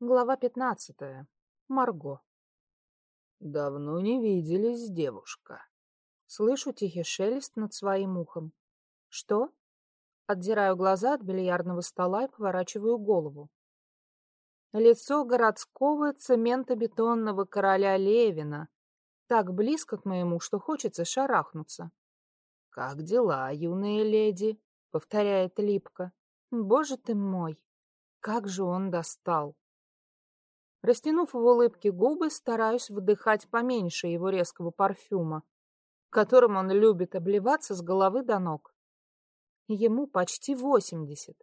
Глава пятнадцатая. Марго. Давно не виделись, девушка. Слышу тихий шелест над своим ухом. Что? Отдираю глаза от бильярдного стола и поворачиваю голову. Лицо городского цементобетонного короля Левина так близко к моему, что хочется шарахнуться. «Как дела, юная леди?» — повторяет Липка. «Боже ты мой! Как же он достал!» Растянув в улыбке губы, стараюсь вдыхать поменьше его резкого парфюма, которым он любит обливаться с головы до ног. Ему почти восемьдесят.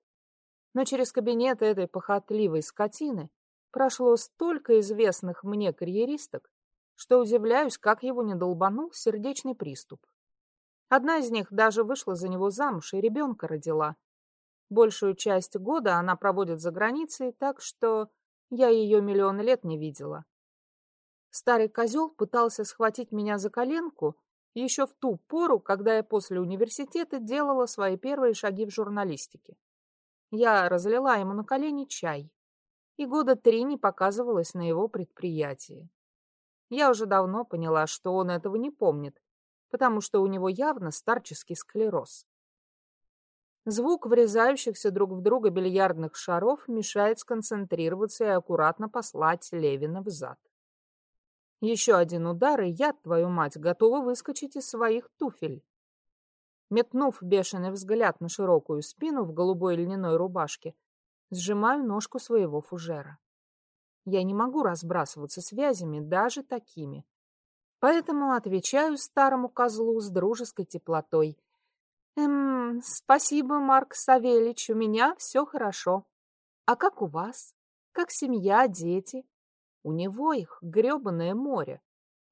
Но через кабинет этой похотливой скотины прошло столько известных мне карьеристок, что удивляюсь, как его не долбанул сердечный приступ. Одна из них даже вышла за него замуж и ребенка родила. Большую часть года она проводит за границей, так что я ее миллион лет не видела. Старый козел пытался схватить меня за коленку еще в ту пору, когда я после университета делала свои первые шаги в журналистике. Я разлила ему на колени чай, и года три не показывалась на его предприятии. Я уже давно поняла, что он этого не помнит, потому что у него явно старческий склероз. Звук врезающихся друг в друга бильярдных шаров мешает сконцентрироваться и аккуратно послать Левина в зад. Еще один удар, и я, твою мать, готова выскочить из своих туфель. Метнув бешеный взгляд на широкую спину в голубой льняной рубашке, сжимаю ножку своего фужера. Я не могу разбрасываться связями, даже такими. Поэтому отвечаю старому козлу с дружеской теплотой. Эм, спасибо, Марк Савельич, у меня все хорошо. А как у вас? Как семья, дети? У него их гребаное море.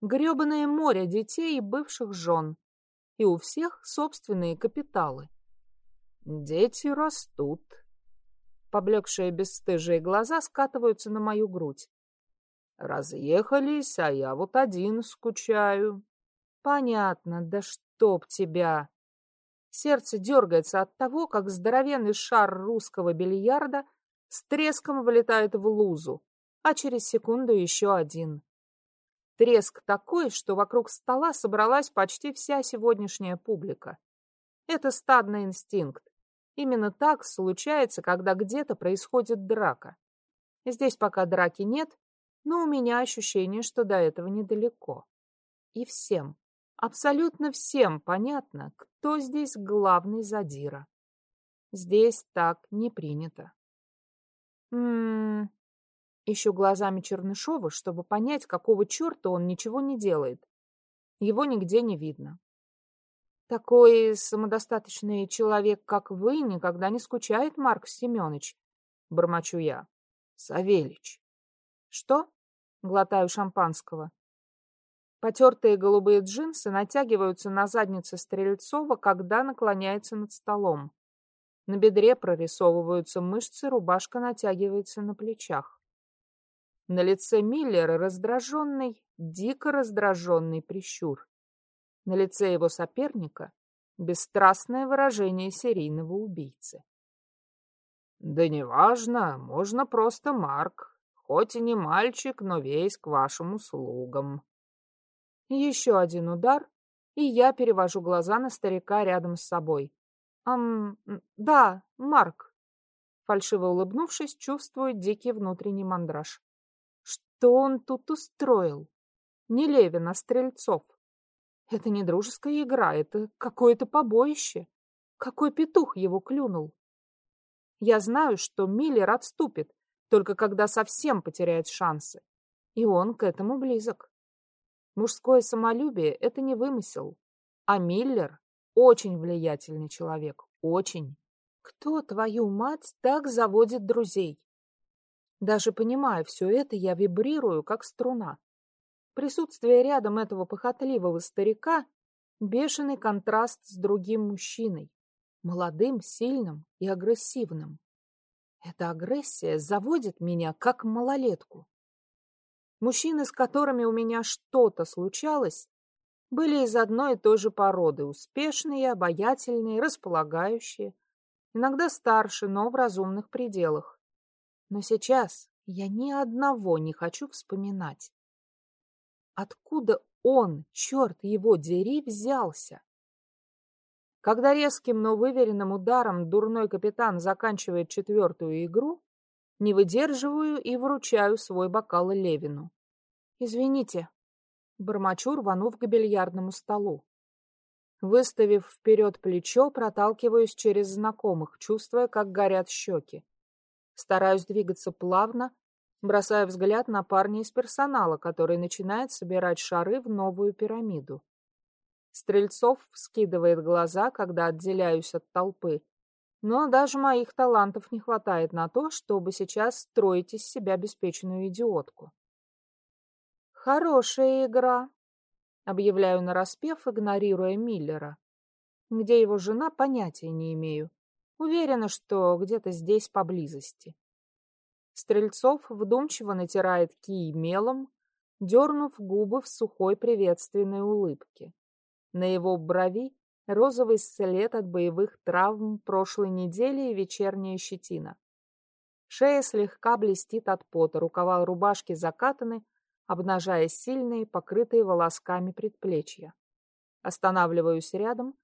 Гребаное море детей и бывших жен. И у всех собственные капиталы. Дети растут. Поблекшие бесстыжие глаза скатываются на мою грудь. Разъехались, а я вот один скучаю. Понятно, да чтоб тебя. Сердце дергается от того, как здоровенный шар русского бильярда с треском вылетает в лузу, а через секунду еще один. Треск такой, что вокруг стола собралась почти вся сегодняшняя публика. Это стадный инстинкт. Именно так случается, когда где-то происходит драка. Здесь пока драки нет, но у меня ощущение, что до этого недалеко. И всем, Абсолютно всем понятно, кто здесь главный задира. Здесь так не принято. М-м, ищу глазами Чернышова, чтобы понять, какого черта он ничего не делает. Его нигде не видно. Такой самодостаточный человек, как вы, никогда не скучает, Марк Семенович, бормочу я. Савельич. Что? Глотаю шампанского. Потертые голубые джинсы натягиваются на заднице Стрельцова, когда наклоняется над столом. На бедре прорисовываются мышцы, рубашка натягивается на плечах. На лице Миллера раздраженный, дико раздраженный прищур. На лице его соперника бесстрастное выражение серийного убийцы. «Да неважно, можно просто Марк. Хоть и не мальчик, но весь к вашим услугам», еще один удар, и я перевожу глаза на старика рядом с собой. «Ам, да, Марк». Фальшиво улыбнувшись, чувствую дикий внутренний мандраж. Что он тут устроил? Не Левин, а Стрельцов. Это не дружеская игра, это какое-то побоище. Какой петух его клюнул? Я знаю, что Миллер отступит, только когда совсем потеряет шансы. И он к этому близок. Мужское самолюбие — это не вымысел. А Миллер — очень влиятельный человек. Очень. Кто, твою мать, так заводит друзей? Даже понимая все это, я вибрирую, как струна. Присутствие рядом этого похотливого старика — бешеный контраст с другим мужчиной. Молодым, сильным и агрессивным. Эта агрессия заводит меня, как малолетку. Мужчины, с которыми у меня что-то случалось, были из одной и той же породы, успешные, обаятельные, располагающие, иногда старше, но в разумных пределах. Но сейчас, я ни одного не хочу вспоминать. Откуда он, черт его дери, взялся? Когда резким, но выверенным ударом дурной капитан заканчивает четвертую игру, не выдерживаю и вручаю свой бокал Левину. «Извините», — бормочу, рванув к бильярдному столу. Выставив вперед плечо, проталкиваюсь через знакомых, чувствуя, как горят щеки. Стараюсь двигаться плавно, бросая взгляд на парня из персонала, который начинает собирать шары в новую пирамиду. Стрельцов вскидывает глаза, когда отделяюсь от толпы. Но даже моих талантов не хватает на то, чтобы сейчас строить из себя обеспеченную идиотку. «Хорошая игра», — объявляю нараспев, игнорируя Миллера. Где его жена, понятия не имею. Уверена, что где-то здесь поблизости. Стрельцов вдумчиво натирает кий мелом, дернув губы в сухой приветственной улыбке. На его брови розовый след от боевых травм прошлой недели и вечерняя щетина. Шея слегка блестит от пота, рукава рубашки закатаны, обнажая сильные, покрытые волосками предплечья. Останавливаюсь рядом,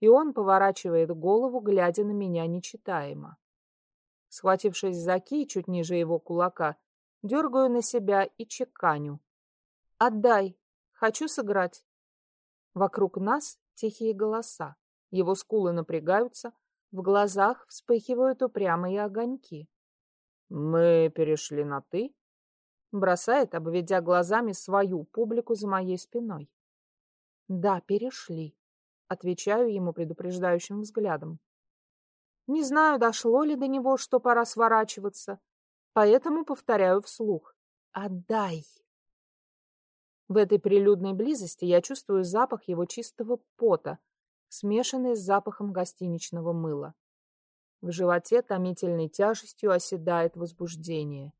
и он поворачивает голову, глядя на меня нечитаемо. Схватившись за ки чуть ниже его кулака, дергаю на себя и чеканю. «Отдай! Хочу сыграть!» Вокруг нас тихие голоса. Его скулы напрягаются, в глазах вспыхивают упрямые огоньки. «Мы перешли на «ты»?» Бросает, обведя глазами свою публику за моей спиной. «Да, перешли», — отвечаю ему предупреждающим взглядом. Не знаю, дошло ли до него, что пора сворачиваться, поэтому повторяю вслух. «Отдай!» В этой прилюдной близости я чувствую запах его чистого пота, смешанный с запахом гостиничного мыла. В животе томительной тяжестью оседает возбуждение.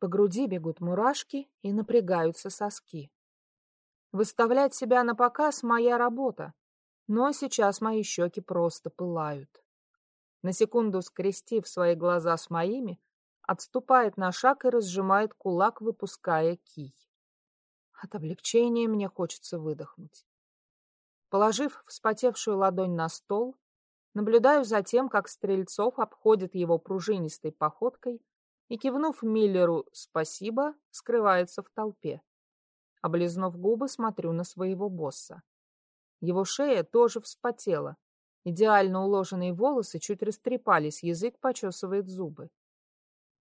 По груди бегут мурашки и напрягаются соски. Выставлять себя на показ — моя работа, но сейчас мои щеки просто пылают. На секунду скрестив свои глаза с моими, отступает на шаг и разжимает кулак, выпуская кий. От облегчения мне хочется выдохнуть. Положив вспотевшую ладонь на стол, наблюдаю за тем, как Стрельцов обходит его пружинистой походкой и, кивнув Миллеру «спасибо», скрывается в толпе. Облизнув губы, смотрю на своего босса. Его шея тоже вспотела. Идеально уложенные волосы чуть растрепались, язык почесывает зубы.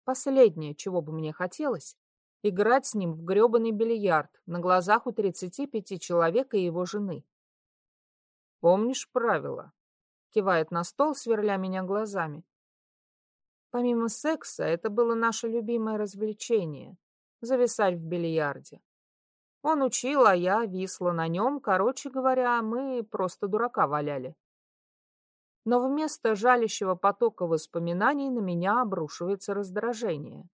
Последнее, чего бы мне хотелось, играть с ним в грёбаный бильярд на глазах у 35 человек и его жены. «Помнишь правила?» — кивает на стол, сверля меня глазами. Помимо секса, это было наше любимое развлечение — зависать в бильярде. Он учил, а я висла на нем, короче говоря, мы просто дурака валяли. Но вместо жалящего потока воспоминаний на меня обрушивается раздражение.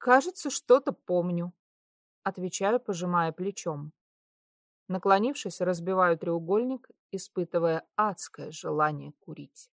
«Кажется, что-то помню», — отвечаю, пожимая плечом. Наклонившись, разбиваю треугольник, испытывая адское желание курить.